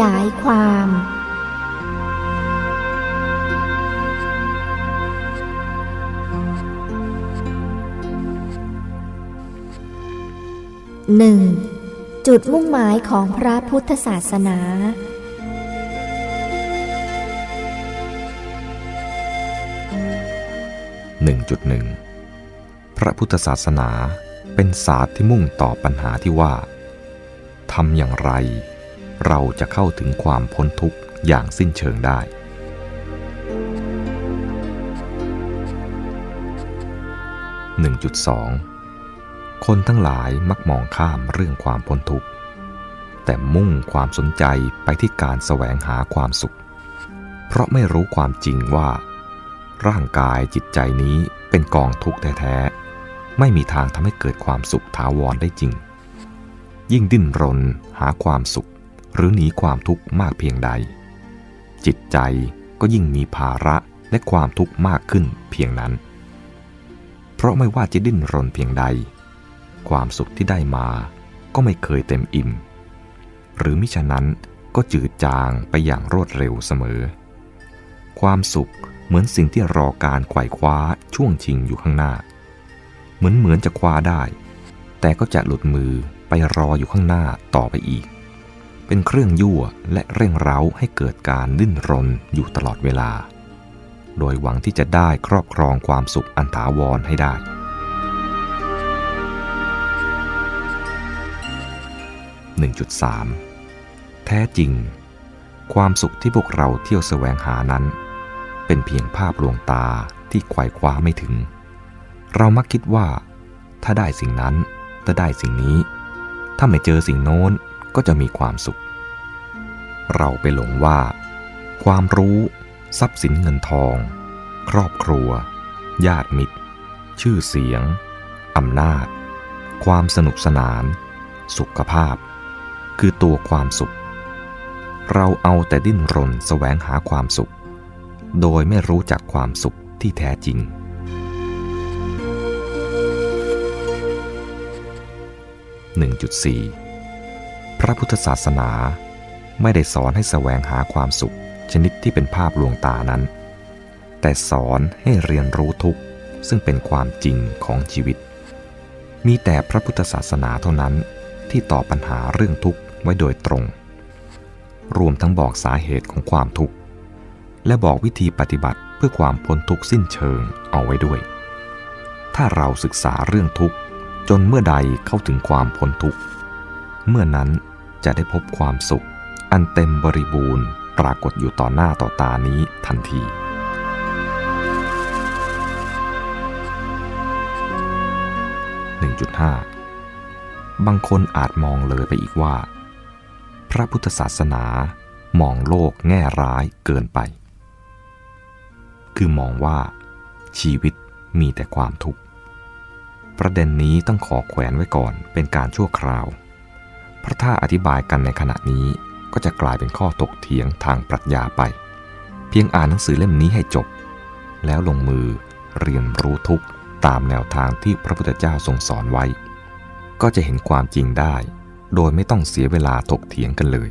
ยายความหนึ่งจุดมุ่งหมายของพระพุทธศาสนา 1.1 พระพุทธศาสนาเป็นศาสตร์ที่มุ่งตอบปัญหาที่ว่าทำอย่างไร เราจะเข้าถึงความพ้นทุกข์อย่างสิ้นเชิงได้ 1.2 คนทั้งหลายมักมองข้ามเรื่องความพ้นทุกข์ แต่มุ่งความสนใจไปที่การแสวงหาความสุข เพราะไม่รู้ความจริงว่า ร่างกายจิตใจนี้เป็นกองทุกข์แท้ๆ ไม่มีทางทำให้เกิดความสุขถาวรได้จริง ยิ่งดิ้นรนหาความสุข หรือหนีความทุกข์มากเพียงใด จิตใจก็ยิ่งมีภาระและความทุกข์มากขึ้นเพียงนั้น เพราะไม่ว่าจะดิ้นรนเพียงใด ความสุขที่ได้มาก็ไม่เคยเต็มอิ่ม หรือมิฉะนั้นก็จืดจางไปอย่างรวดเร็วเสมอ ความสุขเหมือนสิ่งที่รอการไขว่คว้าช่วงชิงอยู่ข้างหน้า เหมือนเหมือนจะคว้าได้ แต่ก็จะหลุดมือไปรออยู่ข้างหน้าต่อไปอีก เป็นเครื่องยั่วและเร่งเร้าให้เกิดการดิ้นรนอยู่ตลอดเวลา โดยหวังที่จะได้ครอบครองความสุขอันถาวรให้ได้ 1.3 แท้จริง ความสุขที่พวกเราเที่ยวแสวงหานั้น เป็นเพียงภาพลวงตาที่ไขว่คว้าไม่ถึง เรามักคิดว่า ถ้าได้สิ่งนั้นจะได้สิ่งนี้ ถ้าไม่เจอสิ่งโน้น ก็จะมีความสุข เราไปหลงว่า ความรู้ ทรัพย์สินเงินทอง ครอบครัว ญาติมิตร ชื่อเสียงอำนาจ ความสนุกสนาน สุขภาพ คือตัวความสุข เราเอาแต่ดิ้นรนแสวงหาความสุข โดยไม่รู้จักความสุขที่แท้จริง1.4พ ระพุทธศาสนา ไม่ได้สอนให้แสวงหาความสุข ชนิดที่เป็นภาพลวงตานั้น แต่สอนให้เรียนรู้ทุกข์ซึ่งเป็นความจริงของชีวิต มีแต่พระพุทธศาสนาเท่านั้นที่ตอบปัญหาเรื่องทุกข์ไว้โดยตรง รวมทั้งบอกสาเหตุของความทุกข์ และบอกวิธีปฏิบัติเพื่อความพ้นทุกข์สิ้นเชิงเอาไว้ด้วย ถ้าเราศึกษาเรื่องทุกข์จนเมื่อใดเข้าถึงความพ้นทุกข์ เมื่อนั้น จะได้พบความสุข อันเต็มบริบูรณ์ปรากฏอยู่ต่อหน้าต่อตานี้ทันที 1.5 บางคนอาจมองเลยไปอีกว่า พระพุทธศาสนามองโลกแง่ร้ายเกินไป คือมองว่า ชีวิตมีแต่ความทุกข์ ประเด็นนี้ต้องขอแขวนไว้ก่อนเป็นการชั่วคราว เพราะถ้าอธิบายกันในขณะนี้ก็จะกลายเป็นข้อตกเถียงทางปรัชญาไป เพียงอ่านหนังสือเล่มนี้ให้จบ แล้วลงมือเรียนรู้ทุกตามแนวทางที่พระพุทธเจ้าทรงสอนไว้ ก็จะเห็นความจริงได้ โดยไม่ต้องเสียเวลาถกเถียงกันเลย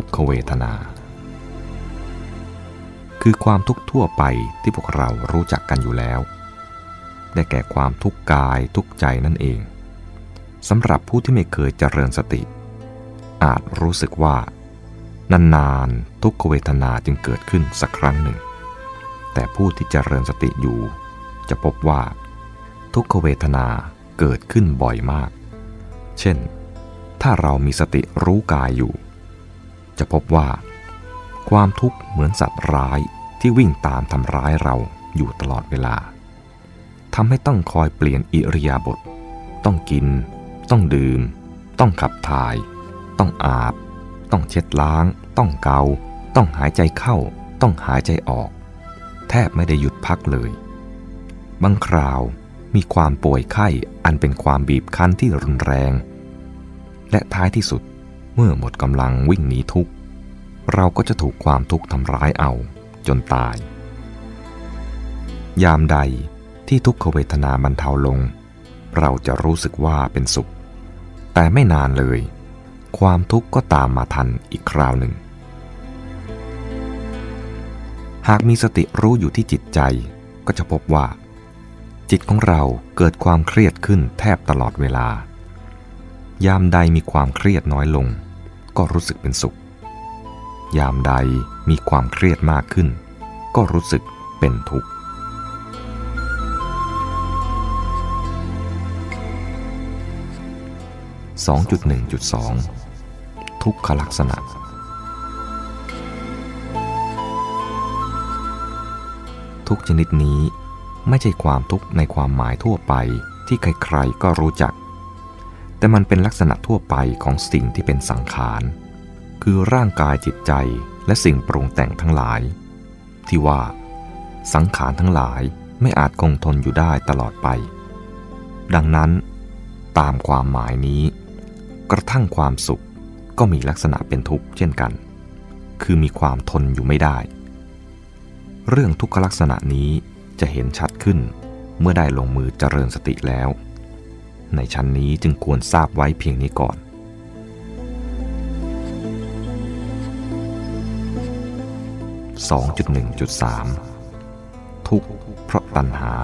ทุกขเวทนา คือความทุกข์ทั่วไปที่พวกเรารู้จักกันอยู่แล้ว ได้แก่ความทุกข์กายทุกข์ใจนั่นเองสำหรับผู้ที่ไม่เคยเจริญสติ อาจรู้สึกว่านานๆทุกขเวทนาจึงเกิดขึ้นสักครั้งหนึ่ง แต่ผู้ที่เจริญสติอยู่ จะพบว่า ทุกขเวทนาเกิดขึ้นบ่อยมาก เช่น ถ้าเรามีสติรู้กายอยู่ จะพบว่า ความทุกข์เหมือนสัตว์ร้ายที่วิ่งตามทำร้ายเราอยู่ตลอดเวลาทำให้ต้องคอยเปลี่ยนอิริยาบถต้องกิน ต้องดื่ม ต้องขับถ่าย ต้องอาบ ต้องเช็ดล้าง ต้องเกา ต้องหายใจเข้า ต้องหายใจออก แทบไม่ได้หยุดพักเลย บางคราวมีความป่วยไข้อันเป็นความบีบคั้นที่รุนแรง และท้ายที่สุด เมื่อหมดกำลังวิ่งหนีทุกข์ เราก็จะถูกความทุกข์ทำร้ายเอาจนตาย ยามใดที่ทุกขเวทนาบรรเทาลง เราจะรู้สึกว่าเป็นสุข แต่ไม่นานเลย ความทุกข์ก็ตามมาทันอีกคราวหนึ่ง หากมีสติรู้อยู่ที่จิตใจก็จะพบว่า จิตของเราเกิดความเครียดขึ้นแทบตลอดเวลา ยามใดมีความเครียดน้อยลง ก็รู้สึกเป็นสุข ยามใดมีความเครียดมากขึ้น ก็รู้สึกเป็นทุกข์ 2.1.2 ทุกขลักษณะ ทุกชนิดนี้ไม่ใช่ความทุกข์ในความหมายทั่วไปที่ใครๆก็รู้จัก แต่มันเป็นลักษณะทั่วไปของสิ่งที่เป็นสังขาร คือร่างกายจิตใจและสิ่งปรุงแต่งทั้งหลาย ที่ว่า สังขารทั้งหลายไม่อาจคงทนอยู่ได้ตลอดไป ดังนั้น ตามความหมายนี้ กระทั่งความสุขก็มีลักษณะเป็นทุกข์เช่นกัน คือมีความทนอยู่ไม่ได้ เรื่องทุกขลักษณะนี้จะเห็นชัดขึ้นเมื่อได้ลงมือเจริญสติแล้ว ในชั้นนี้จึงควรทราบไว้เพียงนี้ก่อน 2.1.3 ทุกเพราะตัณหา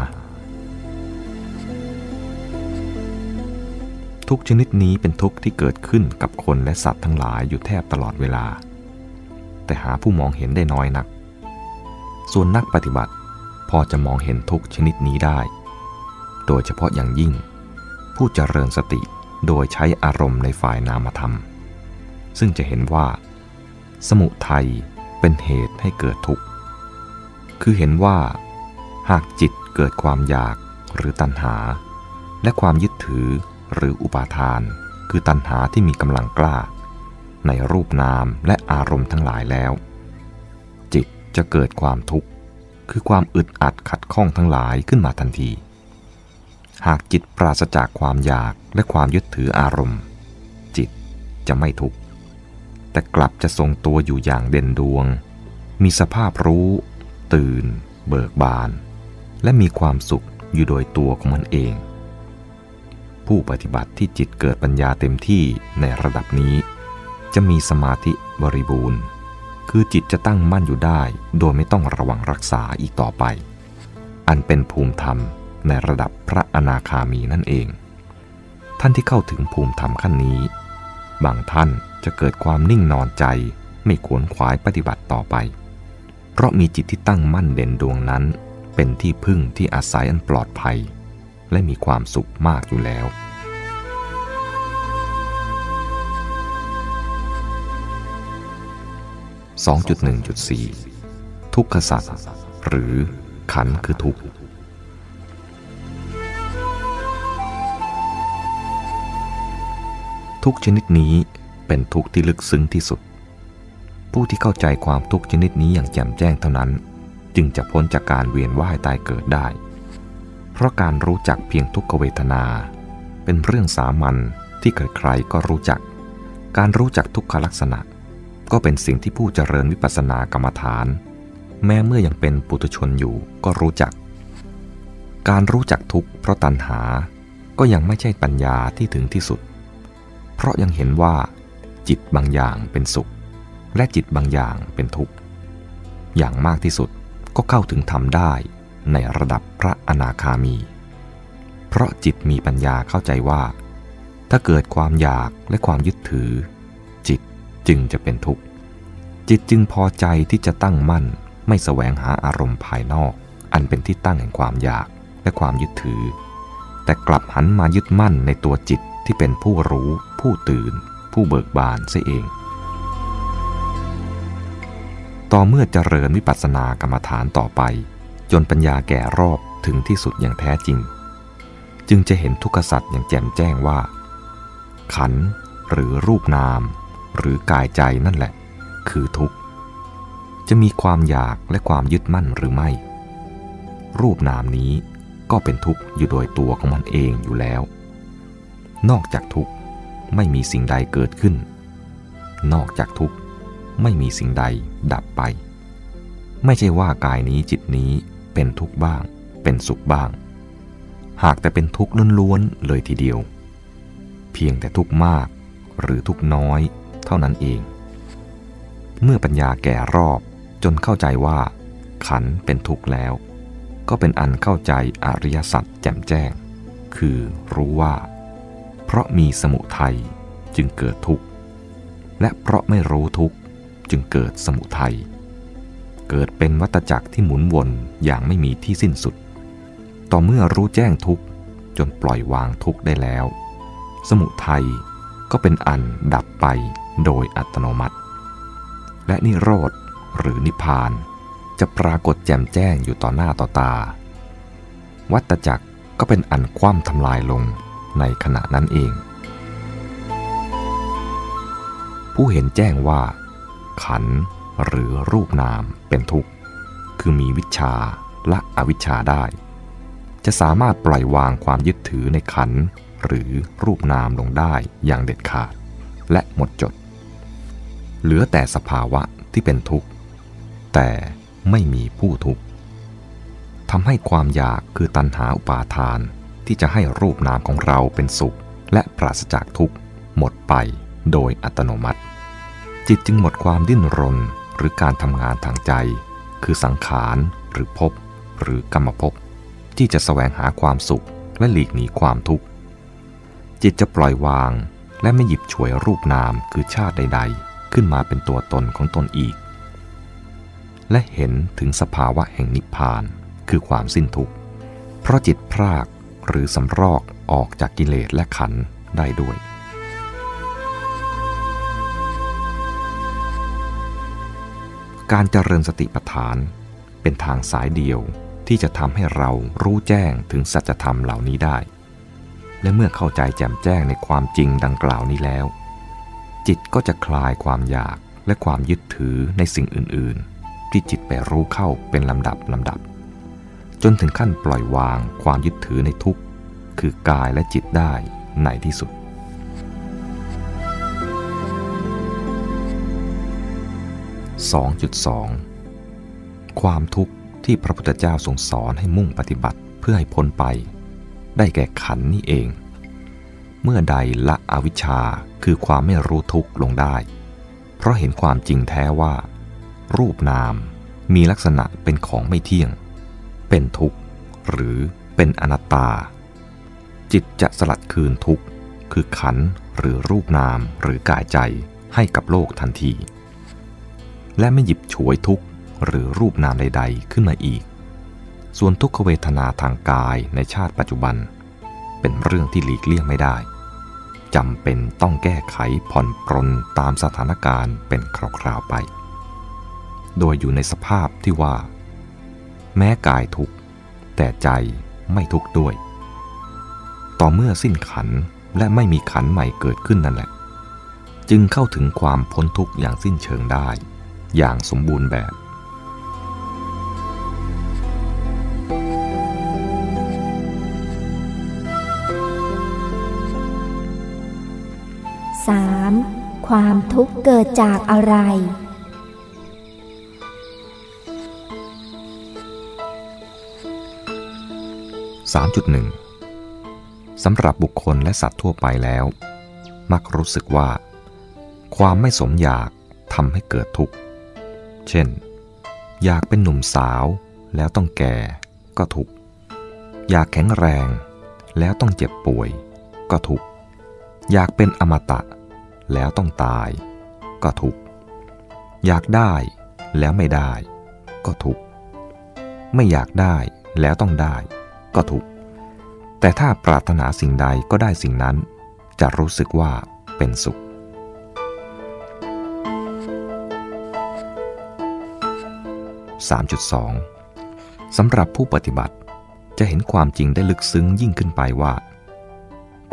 ทุกชนิดนี้เป็นทุกข์ที่เกิดขึ้นกับคนและสัตว์ทั้งหลายอยู่แทบตลอดเวลา แต่หาผู้มองเห็นได้น้อยนัก ส่วนนักปฏิบัติพอจะมองเห็นทุกชนิดนี้ได้ โดยเฉพาะอย่างยิ่ง ผู้เจริญสติโดยใช้อารมณ์ในฝ่ายนามธรรม ซึ่งจะเห็นว่า สมุทัยเป็นเหตุให้เกิดทุกข์ คือเห็นว่า หากจิตเกิดความอยากหรือตัณหา และความยึดถือหรืออุปาทาน คือตัณหาที่มีกำลังกล้า ในรูปนามและอารมณ์ทั้งหลายแล้ว จิตจะเกิดความทุกข์ คือความอึดอัดขัดข้องทั้งหลายขึ้นมาทันที หากจิตปราศจากความอยากและความยึดถืออารมณ์ จิตจะไม่ทุกข์ แต่กลับจะทรงตัวอยู่อย่างเด่นดวง มีสภาพรู้ ตื่น เบิกบาน และมีความสุขอยู่โดยตัวของมันเอง ผู้ปฏิบัติที่จิตเกิดปัญญาเต็มที่ในระดับนี้ จะมีสมาธิบริบูรณ์ คือจิตจะตั้งมั่นอยู่ได้ โดยไม่ต้องระวังรักษาอีกต่อไป อันเป็นภูมิธรรม ในระดับพระอนาคามีนั่นเอง ท่านที่เข้าถึงภูมิธรรมขั้นนี้ บางท่านจะเกิดความนิ่งนอนใจไม่ขวนขวายปฏิบัติต่อไป เพราะมีจิตที่ตั้งมั่นเด่นดวงนั้น เป็นที่พึ่งที่อาศัยอันปลอดภัย และมีความสุขมากอยู่แล้ว2.1.4 ทุกขสัตว์หรือขันคือทุกข์ ทุกชนิดนี้เป็นทุกข์ที่ลึกซึ้งที่สุด ผู้ที่เข้าใจความทุกข์ชนิดนี้อย่างแจ่มแจ้งเท่านั้น จึงจะพ้นจากการเวียนว่ายตายเกิดได้ เพราะการรู้จักเพียงทุกขเวทนา เป็นเรื่องสามัญที่ใครๆก็รู้จัก การรู้จักทุกขลักษณะ ก็เป็นสิ่งที่ผู้เจริญวิปัสสนากรรมฐาน แม้เมื่อยังเป็นปุถุชนอยู่ก็รู้จัก การรู้จักทุกข์เพราะตัณหาก็ยังไม่ใช่ปัญญาที่ถึงที่สุด ราะยังเห็นว่าจิตบางอย่างเป็นสุข และจิตบางอย่างเป็นทุกข์ อย่างมากที่สุดก็เข้าถึงธรรมได้ในระดับพระอนาคามี เพราะจิตมีปัญญาเข้าใจว่า ถ้าเกิดความอยากและความยึดถือ จิตจึงจะเป็นทุกข์ จิตจึงพอใจที่จะตั้งมั่นไม่แสวงหาอารมณ์ภายนอก อันเป็นที่ตั้งแห่งความอยากและความยึดถือ แต่กลับหันมายึดมั่นในตัวจิตที่เป็นผู้รู้ ผู้ตื่น ผู้เบิกบานเสียเอง ต่อเมื่อเจริญวิปัสสนากรรมฐานต่อไป จนปัญญาแก่รอบถึงที่สุดอย่างแท้จริง จึงจะเห็นทุกขสัตว์อย่างแจ่มแจ้งว่า ขันหรือรูปนาม หรือกายใจนั่นแหละ คือทุกข์ จะมีความอยากและความยึดมั่นหรือไม่ รูปนามนี้ก็เป็นทุกข์อยู่โดยตัวของมันเองอยู่แล้ว นอกจากทุกข์ ไม่มีสิ่งใดเกิดขึ้น นอกจากทุกข์ไม่มีสิ่งใดดับไป ไม่ใช่ว่ากายนี้จิตนี้เป็นทุกข์บ้าง เป็นสุขบ้าง หากแต่เป็นทุกข์ล้วนๆเลยทีเดียว เพียงแต่ทุกข์มากหรือทุกข์น้อยเท่านั้นเอง เมื่อปัญญาแก่รอบจนเข้าใจว่า ขันเป็นทุกข์แล้ว ก็เป็นอันเข้าใจอริยสัจแจ่มแจ้ง คือรู้ว่า เพราะมีสมุทัยจึงเกิดทุกข์ และเพราะไม่รู้ทุกข์จึงเกิดสมุทัย เกิดเป็นวัตจักรที่หมุนวนอย่างไม่มีที่สิ้นสุด ต่อเมื่อรู้แจ้งทุกข์จนปล่อยวางทุกข์ได้แล้ว สมุทัยก็เป็นอันดับไปโดยอัตโนมัติ และนิโรธหรือนิพพานจะปรากฏแจ่มแจ้งอยู่ต่อหน้าต่อตา วัตจักรก็เป็นอันคว่ำทำลายลง ในขณะนั้นเอง ผู้เห็นแจ้งว่า ขันหรือรูปนามเป็นทุกข์ คือมีวิชาละอวิชชาได้ จะสามารถปล่อยวางความยึดถือในขันหรือรูปนามลงได้อย่างเด็ดขาด และหมดจด เหลือแต่สภาวะที่เป็นทุกข์ แต่ไม่มีผู้ทุกข์ทำให้ความอยากคือตัณหาอุปาทาน ที่จะให้รูปนามของเราเป็นสุข และปราศจากทุกข์ หมดไปโดยอัตโนมัติ จิตจึงหมดความดิ้นรนหรือการทำงานทางใจ คือสังขารหรือภพหรือกรรมภพที่จะแสวงหาความสุขและหลีกหนีความทุกข์ จิตจะปล่อยวาง และไม่หยิบฉวยรูปนามคือชาติใด ๆ ขึ้นมาเป็นตัวตนของตนอีก และเห็นถึงสภาวะแห่งนิพพานคือความสิ้นทุกข์ เพราะจิตพราก หรือสำรอกออกจากกิเลสและขันได้ด้วย การเจริญสติปัฏฐานเป็นทางสายเดียวที่จะทำให้เรารู้แจ้งถึงสัจธรรมเหล่านี้ได้ และเมื่อเข้าใจแจ่มแจ้งในความจริงดังกล่าวนี้แล้ว จิตก็จะคลายความอยากและความยึดถือในสิ่งอื่น ๆ ที่จิตไปรู้เข้าเป็นลำดับลำดับ จนถึงขั้นปล่อยวางความยึดถือในทุกข์คือกายและจิตได้ในที่สุด 2.2 ความทุกข์ที่พระพุทธเจ้าทรงสอนให้มุ่งปฏิบัติเพื่อให้พ้นไป ได้แก่ขันนี่เอง เมื่อใดละอวิชชาคือความไม่รู้ทุกข์ลงได้ เพราะเห็นความจริงแท้ว่า รูปนามมีลักษณะเป็นของไม่เที่ยง เป็นทุกข์ หรือเป็นอนัตตา จิตจะสลัดคืนทุกข์ คือขันหรือรูปนามหรือกายใจให้กับโลกทันที และไม่หยิบฉวยทุกข์ หรือรูปนามใด ๆ ขึ้นมาอีก ส่วนทุกขเวทนาทางกายในชาติปัจจุบัน เป็นเรื่องที่หลีกเลี่ยงไม่ได้จำเป็นต้องแก้ไขผ่อนปรนตามสถานการณ์เป็นคราวๆไป โดยอยู่ในสภาพที่ว่า แม้กายทุกข์แต่ใจไม่ทุกข์ด้วย ต่อเมื่อสิ้นขันและไม่มีขันใหม่เกิดขึ้นนั่นแหละ จึงเข้าถึงความพ้นทุกข์อย่างสิ้นเชิงได้ อย่างสมบูรณ์แบบความทุกข์เกิดจากอะไร 3.1 สำหรับบุคคลและสัตว์ทั่วไปแล้ว มักรู้สึกว่า ความไม่สมอยากทำให้เกิดทุกข์ เช่น อยากเป็นหนุ่มสาวแล้วต้องแก่ก็ทุกข์อยากแข็งแรงแล้วต้องเจ็บป่วย ก็ทุกข์อยากเป็นอมตะ แล้วต้องตาย ก็ทุกข์อยากได้แล้วไม่ได้ ก็ทุกข์ไม่อยากได้แล้วต้องได้ ก็ทุกข์ แต่ถ้าปรารถนาสิ่งใดก็ได้สิ่งนั้น จะรู้สึกว่าเป็นสุข 3.2 สำหรับผู้ปฏิบัติจะเห็นความจริงได้ลึกซึ้งยิ่งขึ้นไปว่า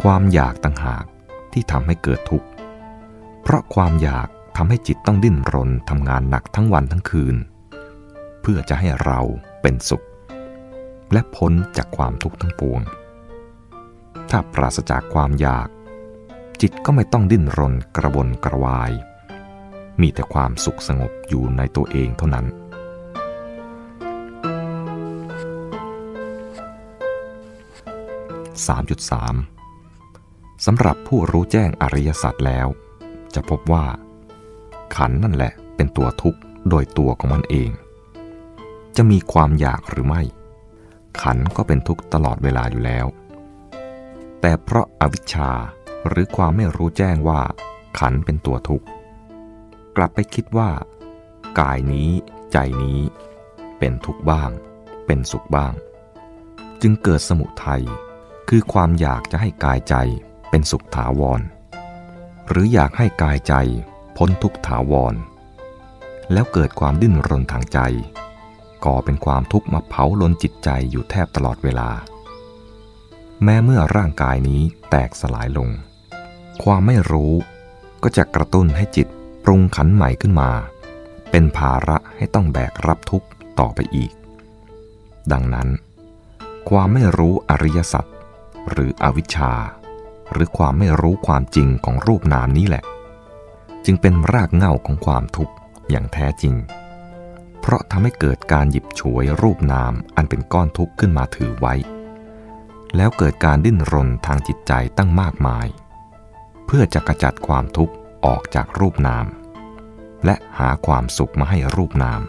ความอยากต่างหากที่ทำให้เกิดทุกข์ เพราะความอยากทำให้จิตต้องดิ้นรนทำงานหนักทั้งวันทั้งคืน เพื่อจะให้เราเป็นสุข และพ้นจากความทุกข์ทั้งปวง ถ้าปราศจากความอยาก จิตก็ไม่ต้องดิ้นรนกระวนกระวาย มีแต่ความสุขสงบอยู่ในตัวเองเท่านั้น 3.3 สำหรับผู้รู้แจ้งอริยสัจแล้ว จะพบว่า ขันนั่นแหละเป็นตัวทุกข์โดยตัวของมันเอง จะมีความอยากหรือไม่ ขันก็เป็นทุกข์ตลอดเวลาอยู่แล้ว แต่เพราะอาวิชชาหรือความไม่รู้แจ้งว่า ขันเป็นตัวทุกข์ กลับไปคิดว่า กายนี้ใจนี้ เป็นทุกข์บ้าง เป็นสุขบ้าง จึงเกิดสมุทัยคือความอยากจะให้กายใจเป็นสุขถาวร หรืออยากให้กายใจพ้นทุกถาวร แล้วเกิดความดิ้นรนทางใจ ก่อเป็นความทุกข์มาเผาลนจิตใจอยู่แทบตลอดเวลา แม้เมื่อร่างกายนี้แตกสลายลง ความไม่รู้ก็จะกระตุ้นให้จิตปรุงขันใหม่ขึ้นมา เป็นภาระให้ต้องแบกรับทุกข์ต่อไปอีก ดังนั้น ความไม่รู้อริยสัจหรืออวิชชา หรือความไม่รู้ความจริงของรูปนามนี้แหละ จึงเป็นรากเหง้าของความทุกข์อย่างแท้จริง เพราะทำให้เกิดการหยิบฉวยรูปนามอันเป็นก้อนทุกข์ขึ้นมาถือไว้ แล้วเกิดการดิ้นรนทางจิตใจตั้งมากมาย เพื่อจะกระจัดความทุกข์ออกจากรูปนาม และหาความสุขมาให้รูปนาม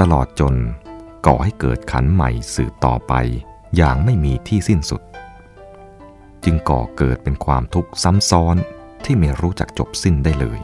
ตลอดจนก่อให้เกิดขันใหม่สืบต่อไปอย่างไม่มีที่สิ้นสุด จึงก่อเกิดเป็นความทุกข์ซ้ำซ้อนที่ไม่รู้จักจบสิ้นได้เลย